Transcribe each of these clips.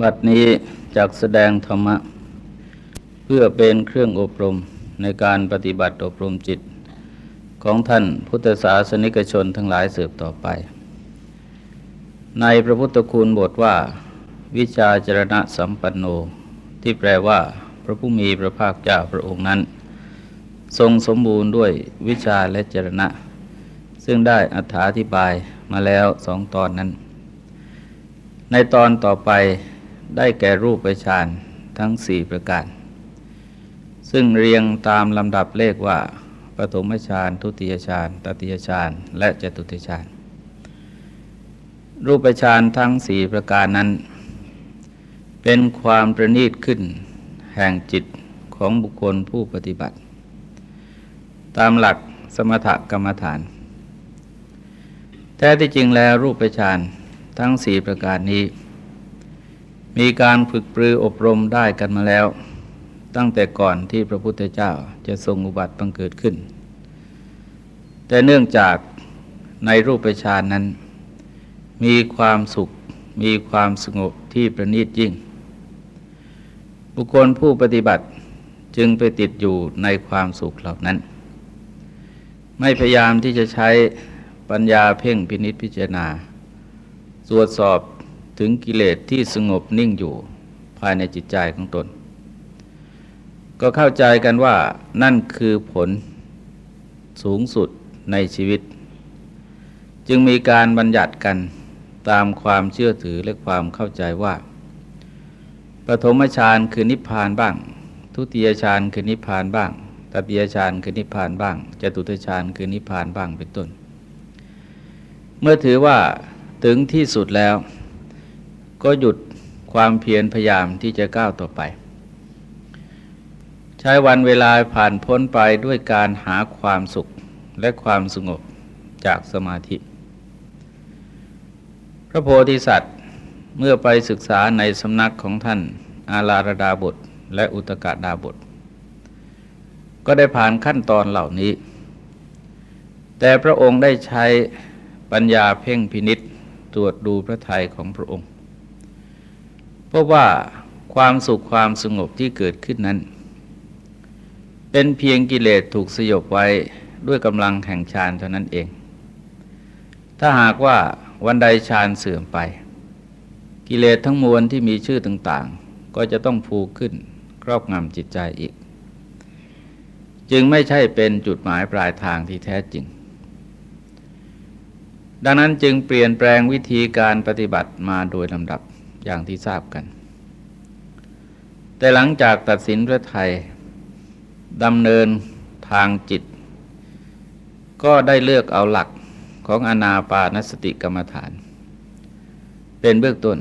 บัดนี้จากแสดงธรรมะ เพื่อเป็นเครื่องอบรมในการปฏิบัติอบรมจิต ของท่านพุทธศาสนิกชนทั้งหลายสืบต่อไป ในพระพุทธคุณบทว่า วิชาจรณะสัมปันโน ที่แปลว่า พระผู้มีพระภาคเจ้าพระองค์นั้น ทรงสมบูรณ์ด้วยวิชาและจรณะ ซึ่งได้อธิบายมาแล้วสองตอนนั้น ในตอนต่อไป ได้แก่รูปฌานทั้งสี่ประการ ซึ่งเรียงตามลำดับเลขว่าปฐมฌานทุติยฌานตติยฌานและจตุติฌานรูปฌานทั้งสี่ประการนั้น เป็นความประณีตขึ้น แห่งจิตของบุคคลผู้ปฏิบัติ ตามหลักสมถกรรมฐาน แท้ที่จริงแล้วรูปฌานทั้งสี่ประการนี้ มีการฝึกปรืออบรมได้กันมาแล้ว ตั้งแต่ก่อนที่พระพุทธเจ้าจะทรงอุบัติบังเกิดขึ้น แต่เนื่องจากในรูปฌานนั้น มีความสุขมีความสงบที่ประณีตยิ่ง บุคคลผู้ปฏิบัติจึงไปติดอยู่ในความสุขเหล่านั้น ไม่พยายามที่จะใช้ปัญญาเพ่งพินิษพิจารณาตรวจสอบ ถึงกิเลสที่สงบนิ่งอยู่ภายในจิตใจของตน ก็เข้าใจกันว่านั่นคือผลสูงสุดในชีวิต จึงมีการบัญญัติกันตามความเชื่อถือและความเข้าใจว่าปฐมฌานคือนิพพานบ้าง ทุติยฌานคือนิพพานบ้างตติยฌานคือนิพพานบ้างจตุตฌานคือนิพพานบ้างเป็นต้น เมื่อถือว่าถึงที่สุดแล้ว ก็หยุดความเพียรพยายามที่จะก้าวต่อไป ใช้วันเวลาผ่านพ้นไปด้วยการหาความสุขและความสงบจากสมาธิ พระโพธิสัตว์เมื่อไปศึกษาในสำนักของท่านอาลารดาบทและอุตกาดาบท ก็ได้ผ่านขั้นตอนเหล่านี้ แต่พระองค์ได้ใช้ปัญญาเพ่งพินิษตรวจดูพระทัยของพระองค์ พราะว่าความสุขความสงบที่เกิดขึ้นนั้น เป็นเพียงกิเลสถูกสยบไว้ด้วยกำลังแห่งฌานเท่านั้นเอง ถ้าหากว่าวันใดฌานเสื่อมไป กิเลสทั้งมวลที่มีชื่อต่างๆ ก็จะต้องผูกขึ้นครอบงำจิตใจอีก จึงไม่ใช่เป็นจุดหมายปลายทางที่แท้จริง ดังนั้นจึงเปลี่ยนแปลงวิธีการปฏิบัติมาโดยลำดับ อย่างที่ทราบกัน แต่หลังจากตัดสินพระไทยดำเนินทางจิต ก็ได้เลือกเอาหลักของอนาปานสติกรรมฐาน เป็นเบื้องต้น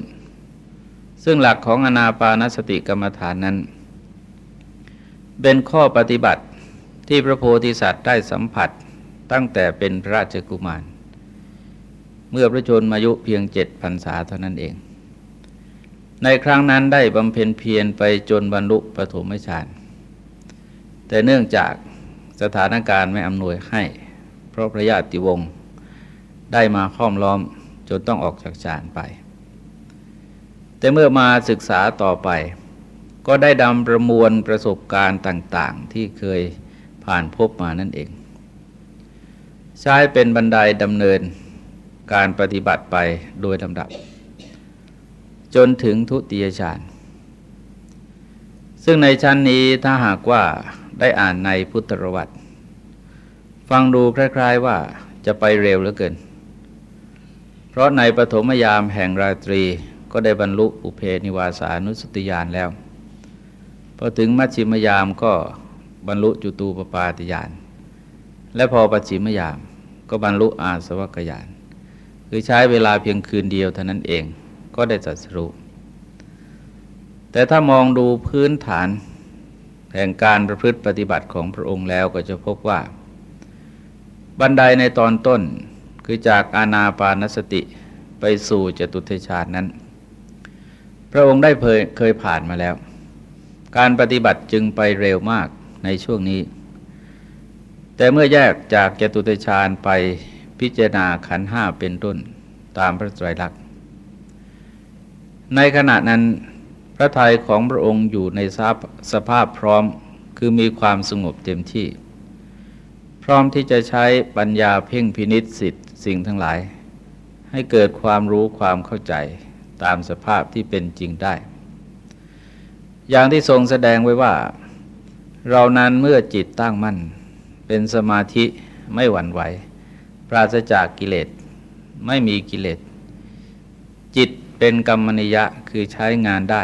ซึ่งหลักของอนาปานสติกรรมฐานนั้น เป็นข้อปฏิบัติที่พระโพธิสัตว์ได้สัมผัสตั้งแต่เป็นพระราชกุมาร เมื่อพระชนมายุเพียงเจ็ดพรรษาเท่านั้นเอง ในครั้งนั้นได้บำเพ็ญเพียรไปจนบรรลุปฐมฌาน แต่เนื่องจากสถานการณ์ไม่อำนวยให้ เพราะพระญาติวงศ์ได้มาค้อมล้อมจนต้องออกจากฌานไป แต่เมื่อมาศึกษาต่อไป ก็ได้ดำประมวลประสบการณ์ต่างๆ ที่เคยผ่านพบมานั่นเอง ใช้เป็นบันไดดำเนินการปฏิบัติไปโดยลำดับ จนถึงทุติยฌานซึ่งในชั้นนี้ถ้าหากว่าได้อ่านในพุทธประวัติ ฟังดูคล้ายๆว่าจะไปเร็วเหลือเกิน เพราะในปฐมยามแห่งราตรีก็ได้บรรลุอุเพนิวาสานุสติญาณแล้ว พอถึงมัชชิมยามก็บรรลุจุตูปปาติญาณ และพอปัจฉิมยามก็บรรลุอาสวัคยาน คือใช้เวลาเพียงคืนเดียวเท่านั้นเอง ก็ได้จัสรุแต่ถ้ามองดูพื้นฐาน แห่งการประพฤติปฏิบัติของพระองค์แล้วก็จะพบว่า บันไดในตอนต้นคือจากอาณาปานสติไปสู่จตุเทชาตินั้น พระองค์ได้เคยผ่านมาแล้ว การปฏิบัติจึงไปเร็วมากในช่วงนี้ แต่เมื่อแยกจากจตุเทชานไปพิจารณาขันห้าเป็นต้นตามพระไตรลักษณ์ ในขณะนั้นพระทัยของพระองค์อยู่ในสภาพพร้อมคือมีความสงบเต็มที่ พร้อมที่จะใช้ปัญญาเพ่งพินิษสิทธิ์สิ่งทั้งหลาย ให้เกิดความรู้ความเข้าใจตามสภาพที่เป็นจริงได้ อย่างที่ทรงแสดงไว้ว่า เรานั้นเมื่อจิตตั้งมั่น เป็นสมาธิไม่หวั่นไหว ปราศจากกิเลสไม่มีกิเลสจิต เป็นกรรมนิยะคือใช้งานได้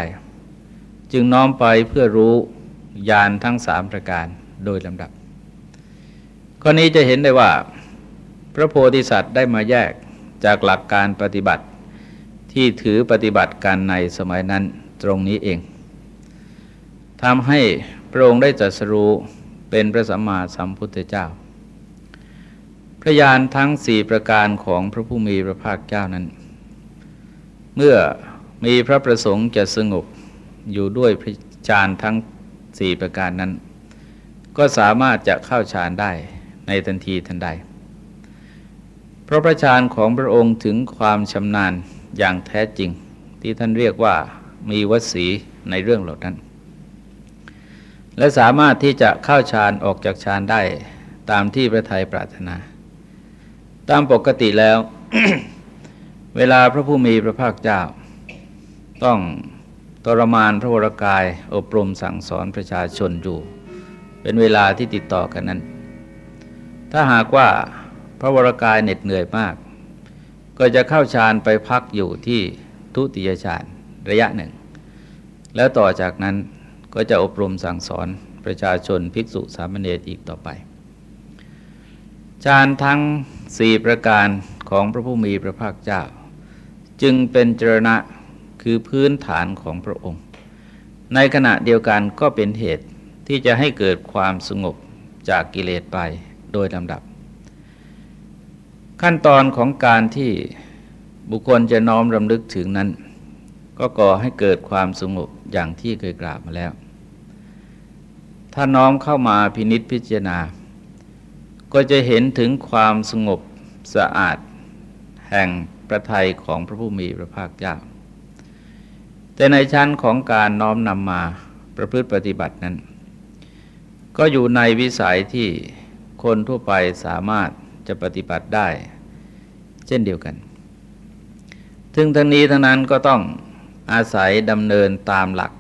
จึงน้อมไปเพื่อรู้ญาณทั้งสามประการโดยลำดับ ข้อนี้จะเห็นได้ว่า พระโพธิสัตว์ได้มาแยกจากหลักการปฏิบัติ ที่ถือปฏิบัติการในสมัยนั้นตรงนี้เองทำให้พระองค์ได้จัดสรู้เป็นพระสัมมาสัมพุทธเจ้า พระญาณทั้งสี่ประการของพระผู้มีพระภาคเจ้านั้น เมื่อมีพระประสงค์จะสงบอยู่ด้วยพระฌานทั้งสี่ประการนั้น ก็สามารถจะเข้าฌานได้ในทันทีทันใด เพราะพระฌานของพระองค์ถึงความชำนาญอย่างแท้จริง ที่ท่านเรียกว่ามีวสีในเรื่องเหล่านั้น และสามารถที่จะเข้าฌานออกจากฌานได้ตามที่พระไทยปรารถนา ตามปกติแล้ว เวลาพระผู้มีพระภาคเจ้า ต้องทรมานพระวรกายอบรมสั่งสอนประชาชนอยู่ เป็นเวลาที่ติดต่อกันนั้น ถ้าหากว่าพระวรกายเหน็ดเหนื่อยมาก ก็จะเข้าฌานไปพักอยู่ที่ทุติยฌานระยะหนึ่ง แล้วต่อจากนั้นก็จะอบรมสั่งสอนประชาชนภิกษุสามเณรอีกต่อไปฌานทั้งสี่ประการของพระผู้มีพระภาคเจ้า จึงเป็นจรณะคือพื้นฐานของพระองค์ ในขณะเดียวกันก็เป็นเหตุที่จะให้เกิดความสงบจากกิเลสไปโดยลำดับ ขั้นตอนของการที่บุคคลจะน้อมรำลึกถึงนั้น ก็ก่อให้เกิดความสงบอย่างที่เคยกล่าวมาแล้ว ถ้าน้อมเข้ามาพินิษพิจารณา ก็จะเห็นถึงความสงบสะอาด แห่ง ประทัยของพระผู้มีพระภาคเจ้า แต่ในชั้นของการน้อมนำมาประพฤติปฏิบัตินั้น ก็อยู่ในวิสัยที่คนทั่วไปสามารถจะปฏิบัติได้ เช่นเดียวกัน ถึงทั้งนี้ทั้งนั้นก็ต้องอาศัยดำเนินตามหลัก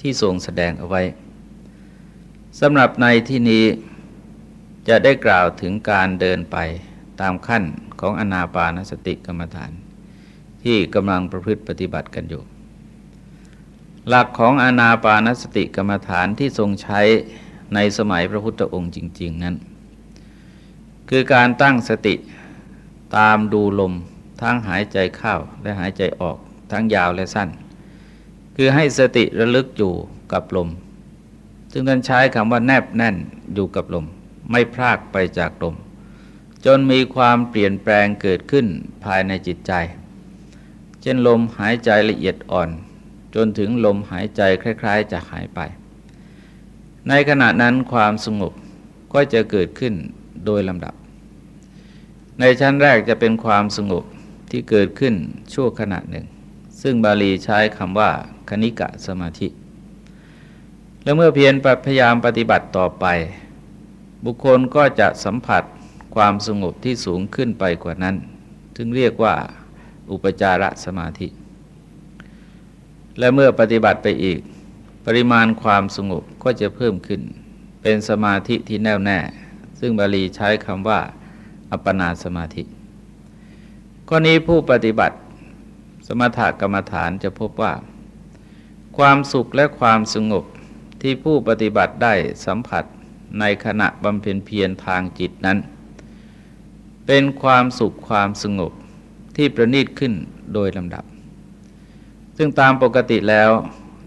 ที่ทรงแสดงเอาไว้สำหรับในที่นี้จะได้กล่าวถึงการเดินไปตามขั้น ของอนาปานสติกรรมฐาน ที่กำลังประพฤติปฏิบัติกันอยู่ หลักของอนาปานสติกรรมฐานที่ทรงใช้ในสมัยพระพุทธองค์จริง ๆนั้น คือการตั้งสติตามดูลมทั้งหายใจเข้าและหายใจออกทั้งยาวและสั้น คือให้สติระลึกอยู่กับลม ซึ่งท่านใช้คำว่าแนบแน่นอยู่กับลม ไม่พลากไปจากลม จนมีความเปลี่ยนแปลงเกิดขึ้นภายในจิตใจ เช่นลมหายใจละเอียดอ่อน จนถึงลมหายใจคล้าย ๆ จะหายไป ในขณะนั้นความสงบก็จะเกิดขึ้นโดยลำดับ ในชั้นแรกจะเป็นความสงบที่เกิดขึ้นชั่วขณะหนึ่ง ซึ่งบาลีใช้คำว่าคณิกะสมาธิ และเมื่อเพียรพยายามปฏิบัติต่อไป บุคคลก็จะสัมผัส ความสงบที่สูงขึ้นไปกว่านั้นถึงเรียกว่าอุปจารสมาธิ และเมื่อปฏิบัติไปอีก ปริมาณความสงบก็จะเพิ่มขึ้น เป็นสมาธิที่แน่วแน่ ซึ่งบาลีใช้คำว่า อัปปนาสมาธิ ข้อนี้ผู้ปฏิบัติสมถกรรมฐานจะพบว่า ความสุขและความสงบที่ผู้ปฏิบัติได้สัมผัสในขณะบำเพ็ญเพียรทางจิตนั้น เป็นความสุขความสงบที่ประณีตขึ้นโดยลำดับ ซึ่งตามปกติแล้ว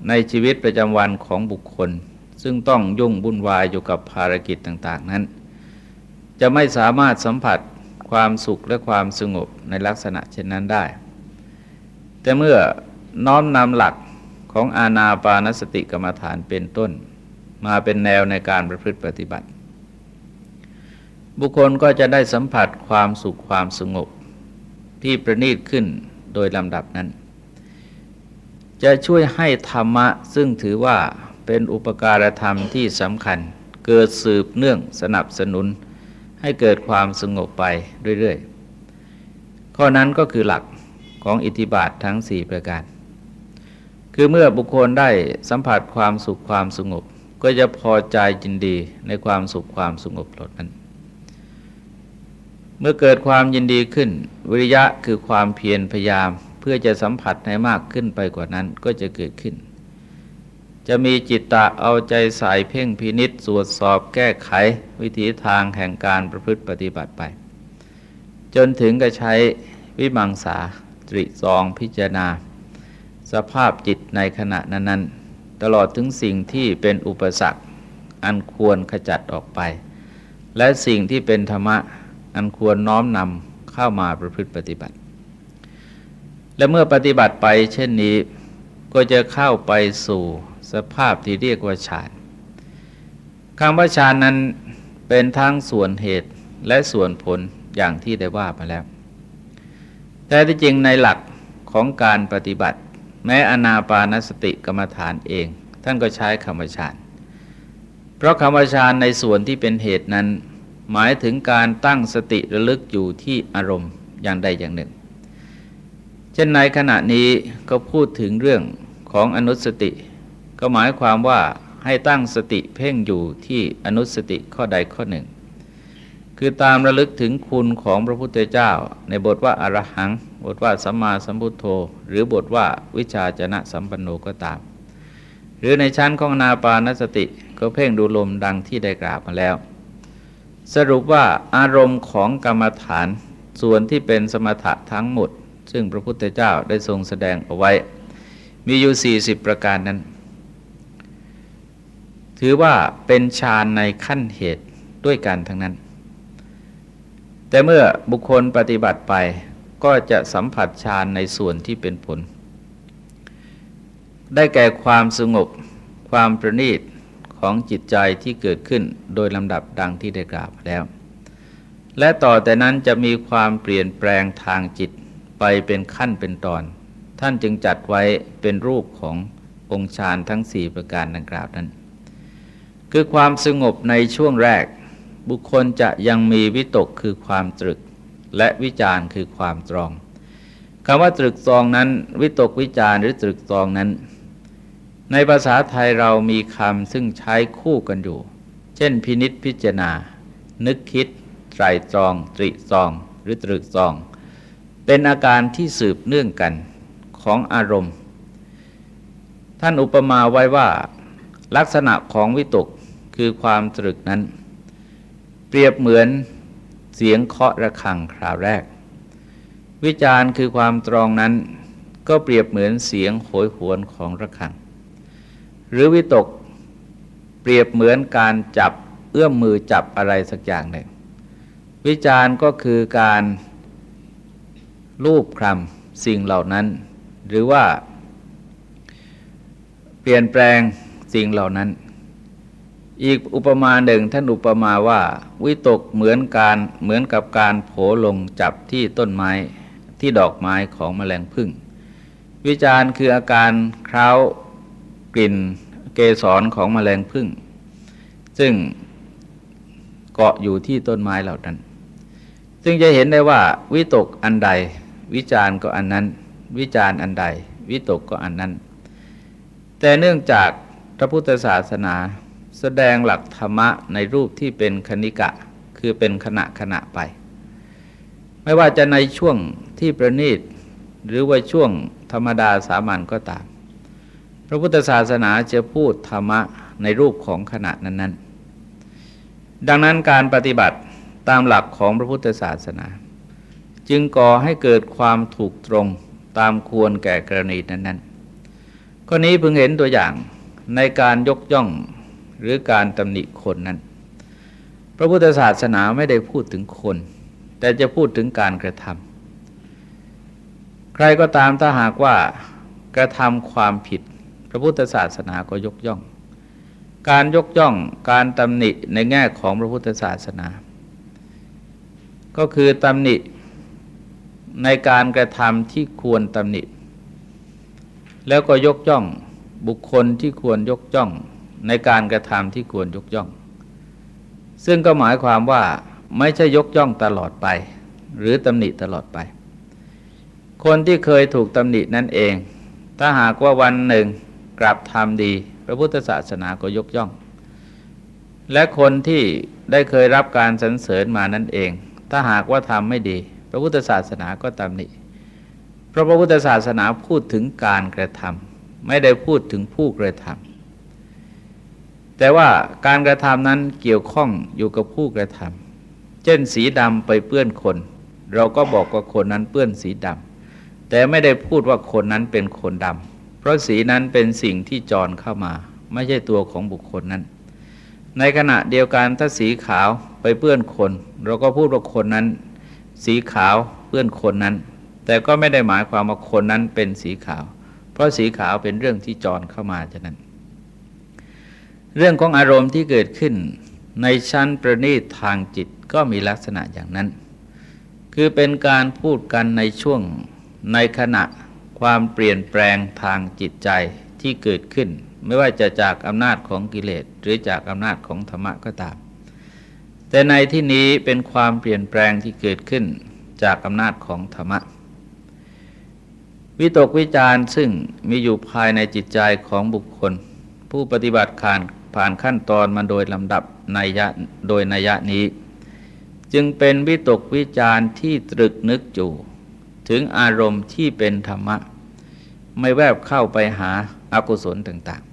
ในชีวิตประจำวันของบุคคล ซึ่งต้องยุ่งวุ่นวายอยู่กับภารกิจต่างๆนั้น จะไม่สามารถสัมผัสความสุขและความสงบในลักษณะเช่นนั้นได้ แต่เมื่อน้อมนำหลักของอาณาปานสติกรรมฐานเป็นต้น มาเป็นแนวในการประพฤติปฏิบัติ บุคคลก็จะได้สัมผัสความสุขความสงบที่ประณีตขึ้นโดยลำดับนั้น จะช่วยให้ธรรมะซึ่งถือว่าเป็นอุปการธรรมที่สำคัญ เกิดสืบเนื่องสนับสนุน ให้เกิดความสงบไปเรื่อยๆ ข้อนั้นก็คือหลักของอิทธิบาททั้ง 4 ประการ คือเมื่อบุคคลได้สัมผัสความสุขความสงบ ก็จะพอใจจินดีในความสุขความสงบลดนั้น เมื่อเกิดความยินดีขึ้น วิริยะคือความเพียรพยายาม เพื่อจะสัมผัสให้มากขึ้นไปกว่านั้นก็จะเกิดขึ้น จะมีจิตตะเอาใจใส่เพ่งพินิษตรวจสอบแก้ไข วิถีทางแห่งการประพฤติปฏิบัติไป จนถึงกับใช้วิมังสาตริสองพิจารณา สภาพจิตในขณะนั้นๆ ตลอดถึงสิ่งที่เป็นอุปสรรคอันควรขจัดออกไป และสิ่งที่เป็นธรรมะ อันควรน้อมนำเข้ามาประพฤติปฏิบัติ และเมื่อปฏิบัติไปเช่นนี้ก็จะเข้าไปสู่สภาพที่เรียกว่าฌานคำว่าฌานนั้นเป็นทั้งส่วนเหตุและส่วนผลอย่างที่ได้ว่ามาแล้ว แต่ที่จริงในหลักของการปฏิบัติ แม้อนาปานสติกรรมฐานเอง ท่านก็ใช้คำว่าฌานเพราะคำว่าฌานในส่วนที่เป็นเหตุนั้น หมายถึงการตั้งสติระลึกอยู่ที่อารมณ์อย่างใดอย่างหนึ่ง เช่นในขณะนี้ก็พูดถึงเรื่องของอนุสติ ก็หมายความว่าให้ตั้งสติเพ่งอยู่ที่อนุสติข้อใดข้อหนึ่ง คือตามระลึกถึงคุณของพระพุทธเจ้า ในบทว่าอารหัง บทว่าสัมมาสัมพุทโธ หรือบทว่าวิชาจนะสัมปันโนก็ตาม หรือในชั้นของนาปานสติก็เพ่งดูลมดังที่ได้กล่าวมาแล้ว สรุปว่าอารมณ์ของกรรมฐานส่วนที่เป็นสมถะทั้งหมด ซึ่งพระพุทธเจ้าได้ทรงแสดงเอาไว้ มีอยู่ 40 ประการนั้น ถือว่าเป็นฌานในขั้นเหตุด้วยกันทั้งนั้น แต่เมื่อบุคคลปฏิบัติไปก็จะสัมผัสฌานในส่วนที่เป็นผล ได้แก่ความสงบ ความประณีต ของจิตใจที่เกิดขึ้นโดยลำดับดังที่ได้กล่าวแล้ว และต่อแต่นั้นจะมีความเปลี่ยนแปลงทางจิตไปเป็นขั้นเป็นตอน ท่านจึงจัดไว้เป็นรูปขององค์ฌานทั้งสี่ประการดังกล่าวนั้น คือความสงบในช่วงแรก บุคคลจะยังมีวิตกคือความตรึก และวิจารคือความตรองคำว่าตรึกตรองนั้น วิตกวิจารหรือตรึกตรองนั้น ในภาษาไทยเรามีคำซึ่งใช้คู่กันอยู่ เช่นพินิษพิจารณา นึกคิด ไตรตรอง ตริตรอง หรือตรึกตรอง เป็นอาการที่สืบเนื่องกันของอารมณ์ ท่านอุปมาไว้ว่าลักษณะของวิตกคือความตรึกนั้น เปรียบเหมือนเสียงเคาะระฆังคราวแรก วิจารณ์คือความตรองนั้น ก็เปรียบเหมือนเสียงโหยหวนของระฆัง หรือวิตกเปรียบเหมือนการจับเอื้อมมือจับอะไรสักอย่างหนึ่ง วิจารณ์ก็คือการรูปคลำสิ่งเหล่านั้น หรือว่า เปลี่ยนแปลงสิ่งเหล่านั้น อีกอุปมาหนึ่งท่านอุปมาว่า วิตกเหมือนการเหมือนกับการโผลงจับที่ต้นไม้ที่ดอกไม้ของแมลงพึ่งวิจารณ์คืออาการคร้าว กลิ่นเกสรของแมลงพึ่งซึ่งเกาะอยู่ที่ต้นไม้เหล่านั้น ซึ่งจะเห็นได้ว่าวิตกอันใด วิจารก็อันนั้น วิจารอันใด วิตกก็อันนั้น แต่เนื่องจากพระพุทธศาสนาแสดงหลักธรรมะในรูปที่เป็นคณิกะ คือเป็นขณะขณะไป ไม่ว่าจะในช่วงที่ประณีต หรือว่าช่วงธรรมดาสามัญก็ตาม พระพุทธศาสนาจะพูดธรรมะในรูปของขณะนั้น ๆ ดังนั้นการปฏิบัติตามหลักของพระพุทธศาสนา จึงก่อให้เกิดความถูกตรงตามควรแก่กรณีนั้นๆข้อนี้เพิ่งเห็นตัวอย่างในการยกย่องหรือการตำหนิคนนั้น พระพุทธศาสนาไม่ได้พูดถึงคน แต่จะพูดถึงการกระทำใครก็ตามถ้าหากว่ากระทำความผิด พระพุทธศาสนาก็ยกย่อง การยกย่องการตำหนิในแง่ของพระพุทธศาสนา ก็คือตำหนิในการกระทำที่ควรตำหนิ แล้วก็ยกย่องบุคคลที่ควรยกย่องในการกระทำที่ควรยกย่อง ซึ่งก็หมายความว่าไม่ใช่ยกย่องตลอดไป หรือตำหนิตลอดไป คนที่เคยถูกตำหนินั่นเอง ถ้าหากว่าวันหนึ่ง กลับทำดี พระพุทธศาสนาก็ยกย่อง และคนที่ได้เคยรับการสรรเสริญมานั่นเอง ถ้าหากว่าทำไม่ดี พระพุทธศาสนาก็ตำหนิเพราะพระพุทธศาสนาพูดถึงการกระทำไม่ได้พูดถึงผู้กระทำแต่ว่าการกระทำนั้นเกี่ยวข้องอยู่กับผู้กระทำเช่นสีดำไปเปื้อนคน เราก็บอกว่าคนนั้นเปื้อนสีดำแต่ไม่ได้พูดว่าคนนั้นเป็นคนดำ เพราะสีนั้นเป็นสิ่งที่จรเข้ามา ไม่ใช่ตัวของบุคคลนั้น ในขณะเดียวกันถ้าสีขาวไปเปื้อนคน เราก็พูดว่าคนนั้น สีขาวเปื้อนคนนั้น แต่ก็ไม่ได้หมายความว่าคนนั้นเป็นสีขาว เพราะสีขาวเป็นเรื่องที่จรเข้ามาฉะนั้น เรื่องของอารมณ์ที่เกิดขึ้น ในชั้นประณีตทางจิตก็มีลักษณะอย่างนั้น คือเป็นการพูดกันในช่วงในขณะ ความเปลี่ยนแปลงทางจิตใจที่เกิดขึ้น ไม่ว่าจะจากอำนาจของกิเลสหรือจากอำนาจของธรรมะก็ตาม แต่ในที่นี้เป็นความเปลี่ยนแปลงที่เกิดขึ้นจากอำนาจของธรรมะวิตกวิจารซึ่งมีอยู่ภายในจิตใจของบุคคล ผู้ปฏิบัติการผ่านขั้นตอนมาโดยลำดับในยะโดยนัยนี้ จึงเป็นวิตกวิจารที่ตรึกนึกอยู่ ถึงอารมณ์ที่เป็นธรรมะ ไม่แวบเข้าไปหาอากุศลต่าง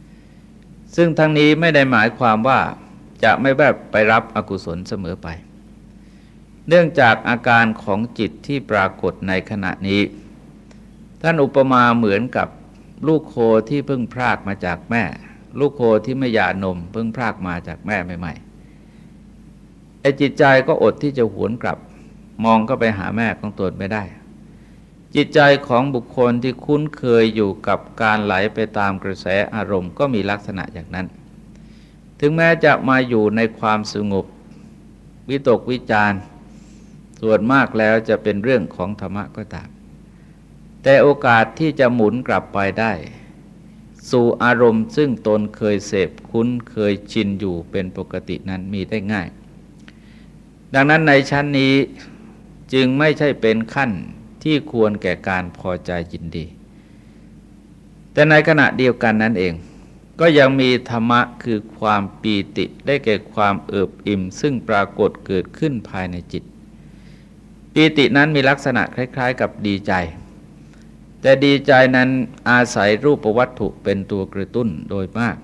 ๆ ซึ่งทั้งนี้ไม่ได้หมายความว่าจะไม่แวบไปรับอกุศลเสมอไป เนื่องจากอาการของจิตที่ปรากฏในขณะนี้ ท่านอุปมาเหมือนกับลูกโคที่เพิ่งพรากมาจากแม่ ลูกโคที่ไม่หย่านม เพิ่งพรากมาจากแม่ใหม่ๆไอ้จิตใจก็อดที่จะหวนกลับ มองก็ไปหาแม่ของตนไม่ได้ จิตใจของบุคคลที่คุ้นเคยอยู่กับการไหลไปตามกระแสอารมณ์ก็มีลักษณะอย่างนั้น ถึงแม้จะมาอยู่ในความสงบ วิตกวิจารส่วนมากแล้วจะเป็นเรื่องของธรรมะก็ตาม แต่โอกาสที่จะหมุนกลับไปได้ สู่อารมณ์ซึ่งตนเคยเสพคุ้นเคยชินอยู่เป็นปกตินั้นมีได้ง่าย ดังนั้นในชั้นนี้ จึงไม่ใช่เป็นขั้นที่ควรแก่การพอใจยินดี แต่ในขณะเดียวกันนั้นเอง ก็ยังมีธรรมะคือความปีติได้แก่ความเอิบอิ่ม ซึ่งปรากฏเกิดขึ้นภายในจิต ปีตินั้นมีลักษณะคล้าย ๆ กับดีใจ แต่ดีใจนั้นอาศัยรูปวัตถุเป็นตัวกระตุ้นโดยมาก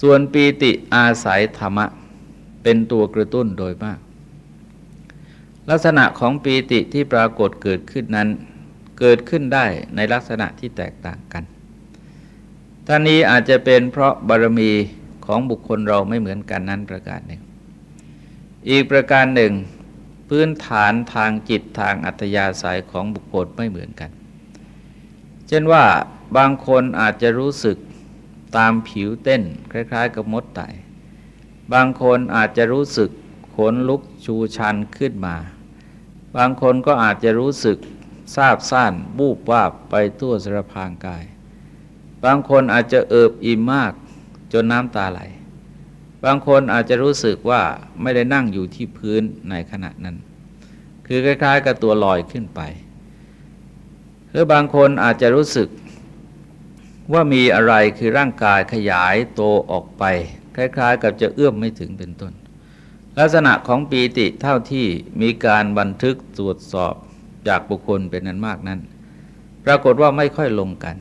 ส่วนปีติอาศัยธรรมะเป็นตัวกระตุ้นโดยมาก ลักษณะของปีติที่ปรากฏเกิดขึ้นนั้น เกิดขึ้นได้ในลักษณะที่แตกต่างกันท่านี้อาจจะเป็นเพราะบารมีของบุคคลเราไม่เหมือนกันนั้นประการหนึ่ง อีกประการหนึ่ง พื้นฐานทางจิตทางอัตยาศัยของบุคคลไม่เหมือนกัน เช่นว่าบางคนอาจจะรู้สึกตามผิวเต้น คล้าย ๆ กับมดไต่บางคนอาจจะรู้สึก ขนลุกชูชันขึ้นมา บางคนก็อาจจะรู้สึกซาบซ่านบูบวาบไปทั่วสารพางกาย บางคนอาจจะเอิบอิ่มมากจนน้ำตาไหล บางคนอาจจะรู้สึกว่าไม่ได้นั่งอยู่ที่พื้นในขณะนั้น คือคล้ายๆกับตัวลอยขึ้นไปหรือบางคนอาจจะรู้สึกว่ามีอะไรคือร่างกายขยายโตออกไป คล้ายๆ กับจะเอื้อมไม่ถึงเป็นต้น ลักษณะของปีติเท่าที่มีการบันทึกตรวจสอบจากบุคคลเป็นนั้นมากนั้น ปรากฏว่าไม่ค่อยลงกัน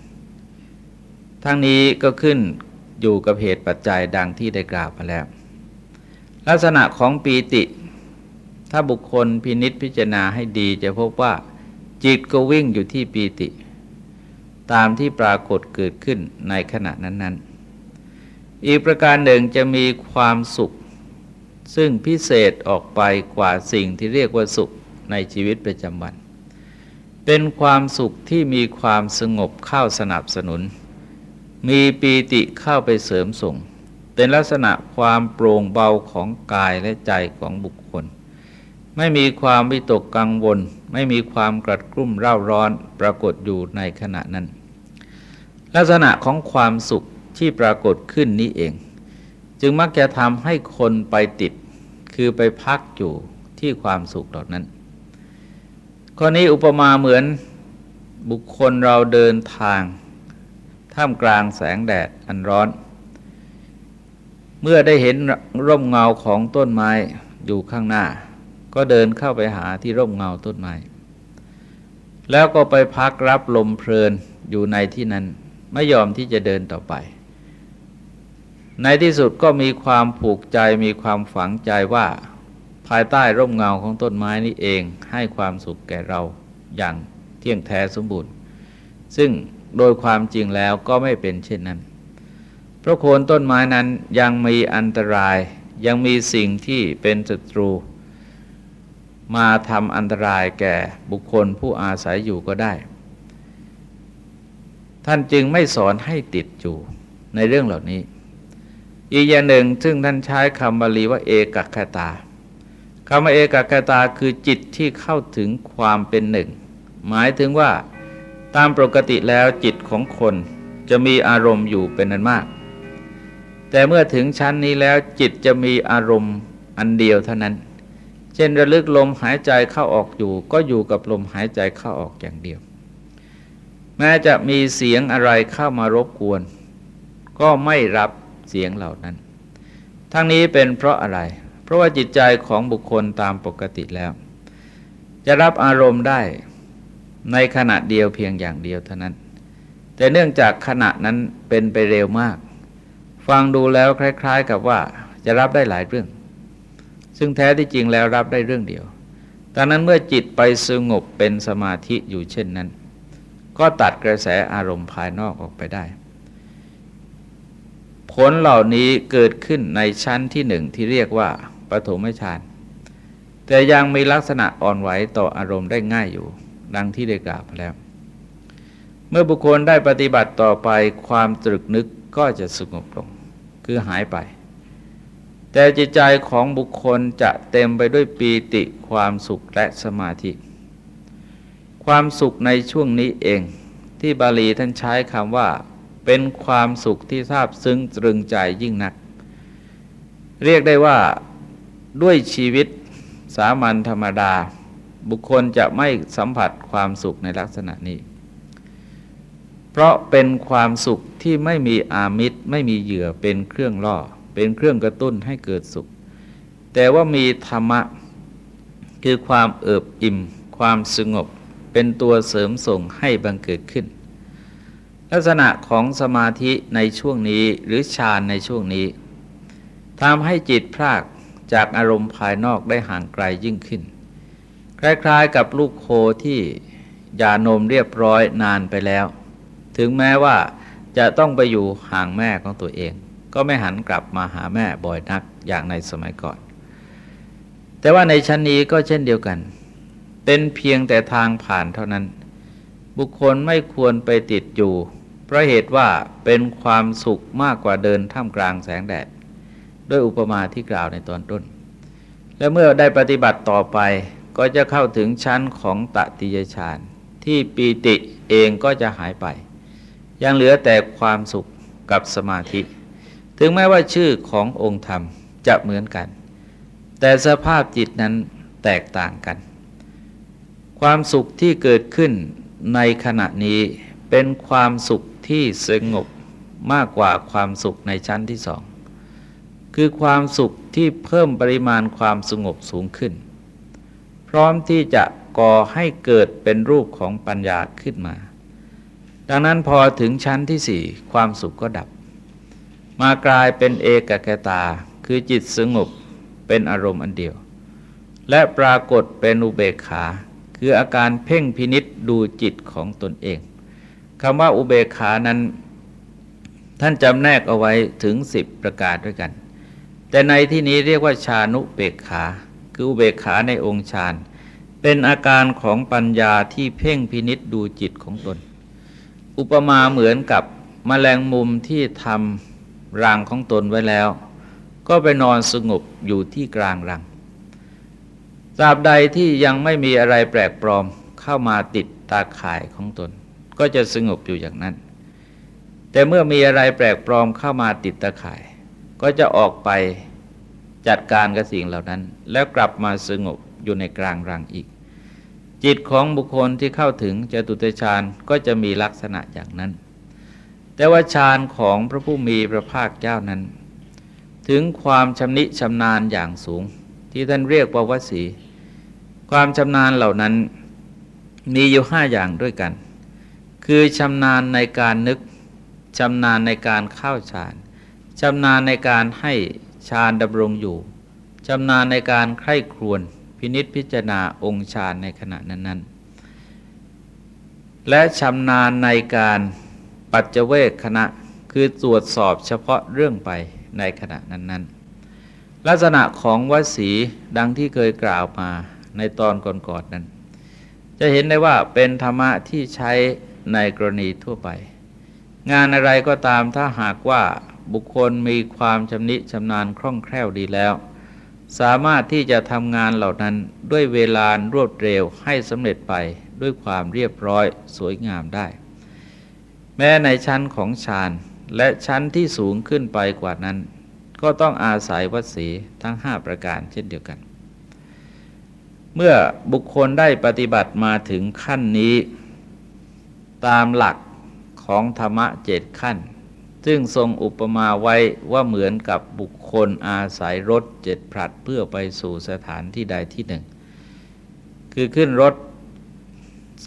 ทั้งนี้ก็ขึ้นอยู่กับเหตุปัจจัยดังที่ได้กล่าวมาแล้ว ลักษณะของปีติ ถ้าบุคคลพินิษพิจารณาให้ดีจะพบว่า จิตก็วิ่งอยู่ที่ปีติ ตามที่ปรากฏเกิดขึ้นในขณะนั้น ๆ อีกประการหนึ่งจะมีความสุข ซึ่งพิเศษออกไปกว่าสิ่งที่เรียกว่าสุขในชีวิตประจำวัน เป็นความสุขที่มีความสงบเข้าสนับสนุน มีปีติเข้าไปเสริมส่ง เป็นลักษณะความโปร่งเบาของกายและใจของบุคคล ไม่มีความวิตกกังวล ไม่มีความกรัดกรุ่มเร่าร้อนปรากฏอยู่ในขณะนั้น ลักษณะของความสุขที่ปรากฏขึ้นนี้เอง จึงมักจะทำให้คนไปติดคือไปพักอยู่ที่ความสุขเหล่านั้น ข้อนี้อุปมาเหมือนบุคคลเราเดินทาง ท่ามกลางแสงแดดอันร้อน เมื่อได้เห็นร่มเงาของต้นไม้อยู่ข้างหน้า ก็เดินเข้าไปหาที่ร่มเงาต้นไม้ แล้วก็ไปพักรับลมเพลินอยู่ในที่นั้น ไม่ยอมที่จะเดินต่อไป ในที่สุดก็มีความผูกใจมีความฝังใจว่า ภายใต้ร่มเงาของต้นไม้นี้เองให้ความสุขแก่เราอย่างเที่ยงแท้สมบูรณ์ ซึ่งโดยความจริงแล้วก็ไม่เป็นเช่นนั้น เพราะโคนต้นไม้นั้นยังมีอันตรายยังมีสิ่งที่เป็นศัตรู มาทำอันตรายแก่บุคคลผู้อาศัยอยู่ก็ได้ ท่านจึงไม่สอนให้ติดอยู่ในเรื่องเหล่านี้ อีกอย่างหนึ่งซึ่งท่านใช้คำบาลีว่าเอกคตาคำว่าเอกคตาคือจิตที่เข้าถึงความเป็นหนึ่ง หมายถึงว่าตามปกติแล้วจิตของคนจะมีอารมณ์อยู่เป็นอันมาก แต่เมื่อถึงชั้นนี้แล้วจิตจะมีอารมณ์อันเดียวเท่านั้น เช่นระลึกลมหายใจเข้าออกอยู่ ก็อยู่กับลมหายใจเข้าออกอย่างเดียว แม้จะมีเสียงอะไรเข้ามารบกวน ก็ไม่รับ เสียงเหล่านั้น ทั้งนี้เป็นเพราะอะไร เพราะว่าจิตใจของบุคคลตามปกติแล้ว จะรับอารมณ์ได้ในขณะเดียวเพียงอย่างเดียวเท่านั้น แต่เนื่องจากขณะนั้นเป็นไปเร็วมาก ฟังดูแล้วคล้าย ๆ กับว่าจะรับได้หลายเรื่อง ซึ่งแท้ที่จริงแล้วรับได้เรื่องเดียวตอนนั้นเมื่อจิตไปสงบเป็นสมาธิอยู่เช่นนั้น ก็ตัดกระแสอารมณ์ภายนอกออกไปได้ ผลเหล่านี้เกิดขึ้นในชั้นที่หนึ่งที่เรียกว่าปฐมฌานแต่ยังมีลักษณะอ่อนไหวต่ออารมณ์ได้ง่ายอยู่ ดังที่ได้กล่าวมาแล้ว เมื่อบุคคลได้ปฏิบัติต่อไปความตรึกนึกก็จะสงบลง คือหายไป แต่จิตใจของบุคคลจะเต็มไปด้วยปีติความสุขและสมาธิ ความสุขในช่วงนี้เอง ที่บาลีท่านใช้คำว่า เป็นความสุขที่ทราบซึ้งตรึงใจยิ่งนัก เรียกได้ว่าด้วยชีวิตสามัญธรรมดา บุคคลจะไม่สัมผัสความสุขในลักษณะนี้ เพราะเป็นความสุขที่ไม่มีอามิตรไม่มีเหยื่อเป็นเครื่องล่อ เป็นเครื่องกระตุ้นให้เกิดสุข แต่ว่ามีธรรมะ คือความเอิบอิ่ม ความสงบ เป็นตัวเสริมส่งให้บังเกิดขึ้น ลักษณะของสมาธิในช่วงนี้หรือฌานในช่วงนี้ทำให้จิตพรากจากอารมณ์ภายนอกได้ห่างไกลยิ่งขึ้น คล้ายๆกับลูกโคที่ยานมเรียบร้อยนานไปแล้ว ถึงแม้ว่าจะต้องไปอยู่ห่างแม่ของตัวเอง ก็ไม่หันกลับมาหาแม่บ่อยนักอย่างในสมัยก่อน แต่ว่าในชั้นนี้ก็เช่นเดียวกัน เป็นเพียงแต่ทางผ่านเท่านั้น บุคคลไม่ควรไปติดอยู่ เพราะเหตุว่าเป็นความสุขมากกว่าเดินท่ามกลางแสงแดด ด้วยอุปมาที่กล่าวในตอนต้น และเมื่อได้ปฏิบัติต่อไปก็จะเข้าถึงชั้นของตติยฌานที่ปีติเองก็จะหายไป ยังเหลือแต่ความสุขกับสมาธิ ถึงแม้ว่าชื่อขององค์ธรรมจะเหมือนกัน แต่สภาพจิตนั้นแตกต่างกัน ความสุขที่เกิดขึ้นในขณะนี้เป็นความสุข ที่สงบมากกว่าความสุขในชั้นที่สอง คือความสุขที่เพิ่มปริมาณความสงบสูงขึ้น พร้อมที่จะก่อให้เกิดเป็นรูปของปัญญาขึ้นมา ดังนั้นพอถึงชั้นที่สี่ความสุขก็ดับ มากลายเป็นเอกกตา คือจิตสงบเป็นอารมณ์อันเดียว และปรากฏเป็นอุเบกขา คืออาการเพ่งพินิษดูจิตของตนเอง คำว่าอุเบกขานั้น ท่านจำแนกเอาไว้ถึงสิบประการด้วยกัน แต่ในที่นี้เรียกว่าชานุเบกขา คืออุเบกขาในองค์ฌานเป็นอาการของปัญญาที่เพ่งพินิษดูจิตของตน อุปมาเหมือนกับมแมลงมุมที่ทำรังของตนไว้แล้ว ก็ไปนอนสงบอยู่ที่กลางรังตราบใดที่ยังไม่มีอะไรแปลกปลอมเข้ามาติดตาข่ายของตน ก็จะสงบอยู่อย่างนั้น แต่เมื่อมีอะไรแปลกปลอมเข้ามาติดตะข่าย ก็จะออกไปจัดการกับสิ่งเหล่านั้น แล้วกลับมาสงบอยู่ในกลางรังอีก จิตของบุคคลที่เข้าถึงจตุตฌานก็จะมีลักษณะอย่างนั้น แต่ว่าฌานของพระผู้มีพระภาคเจ้านั้น ถึงความชำนิชำนาญอย่างสูง ที่ท่านเรียกว่าวสี ความชำนาญเหล่านั้นมีอยู่ห้าอย่างด้วยกัน คือชำนาญในการนึกชำนาญในการเข้าฌานชำนาญในการให้ฌานดำรงอยู่ชำนาญในการใคร่ครวญพินิษพิจารณาองค์ฌานในขณะนั้น ๆ และชำนาญในการปัจเจเวกคณะคือตรวจสอบเฉพาะเรื่องไปในขณะนั้น ๆ ลักษณะของวสีดังที่เคยกล่าวมาในตอนก่อนๆนนั้น จะเห็นได้ว่าเป็นธรรมะที่ใช้ ในกรณีทั่วไป งานอะไรก็ตามถ้าหากว่าบุคคลมีความชำนิชำนาญคล่องแคล่วดีแล้ว สามารถที่จะทำงานเหล่านั้นด้วยเวลารวดเร็วให้สำเร็จไปด้วยความเรียบร้อยสวยงามได้ แม้ในชั้นของฌานและชั้นที่สูงขึ้นไปกว่านั้น ก็ต้องอาศัยวัสีทั้ง 5 ประการเช่นเดียวกัน เมื่อบุคคลได้ปฏิบัติมาถึงขั้นนี้ ตามหลักของธรรมะเจ็ดขั้น ซึ่งทรงอุปมาไว้ว่าเหมือนกับบุคคลอาศัยรถเจ็ดผลัดเพื่อไปสู่สถานที่ใดที่หนึ่ง คือขึ้นรถ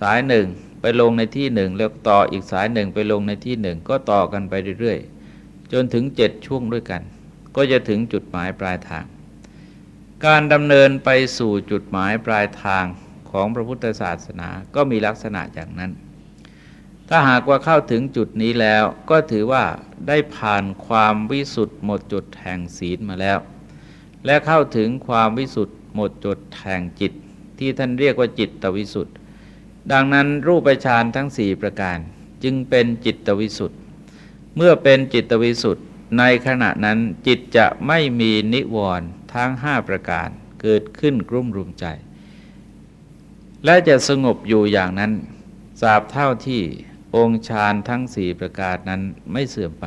สายหนึ่งไปลงในที่หนึ่งแล้วต่ออีกสายหนึ่งไปลงในที่หนึ่งก็ต่อกันไปเรื่อยๆ จนถึงเจ็ดช่วงด้วยกัน ก็จะถึงจุดหมายปลายทาง การดำเนินไปสู่จุดหมายปลายทางของพระพุทธศาสนาก็มีลักษณะอย่างนั้น ถ้าหากว่าเข้าถึงจุดนี้แล้วก็ถือว่าได้ผ่านความวิสุทธ์หมดจดแห่งศีลมาแล้ว และเข้าถึงความวิสุทธ์หมดจดแห่งจิต ที่ท่านเรียกว่าจิตตวิสุทธ์ดังนั้นรูปฌานทั้งสี่ประการ จึงเป็นจิตวิสุทธ์เมื่อเป็นจิตวิสุทธ์ในขณะนั้นจิตจะไม่มีนิวรณ์ทั้งห้าประการเกิดขึ้นกรุ่มรุมใจ และจะสงบอยู่อย่างนั้นสาบเท่าที่ องค์ฌานทั้งสี่ประการนั้นไม่เสื่อมไป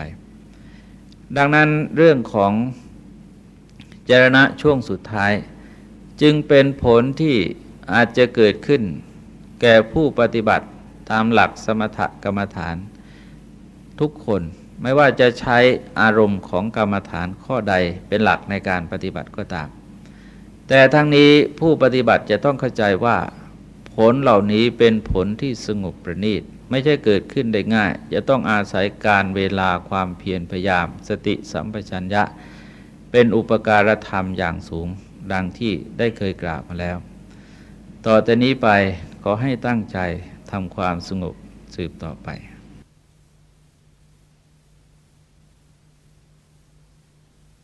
ดังนั้นเรื่องของจรณะช่วงสุดท้าย จึงเป็นผลที่อาจจะเกิดขึ้น แก่ผู้ปฏิบัติตามหลักสมถกรรมฐาน ทุกคนไม่ว่าจะใช้อารมณ์ของกรรมฐานข้อใดเป็นหลักในการปฏิบัติก็ตาม แต่ทั้งนี้ผู้ปฏิบัติจะต้องเข้าใจว่า ผลเหล่านี้เป็นผลที่สงบประณีต ไม่ใช่เกิดขึ้นได้ง่าย จะต้องอาศัยการเวลาความเพียรพยายาม สติสัมปชัญญะ เป็นอุปการธรรมอย่างสูงดังที่ได้เคยกล่าวมาแล้ว ต่อจากนี้ไปขอให้ตั้งใจทำความสงบสืบต่อไป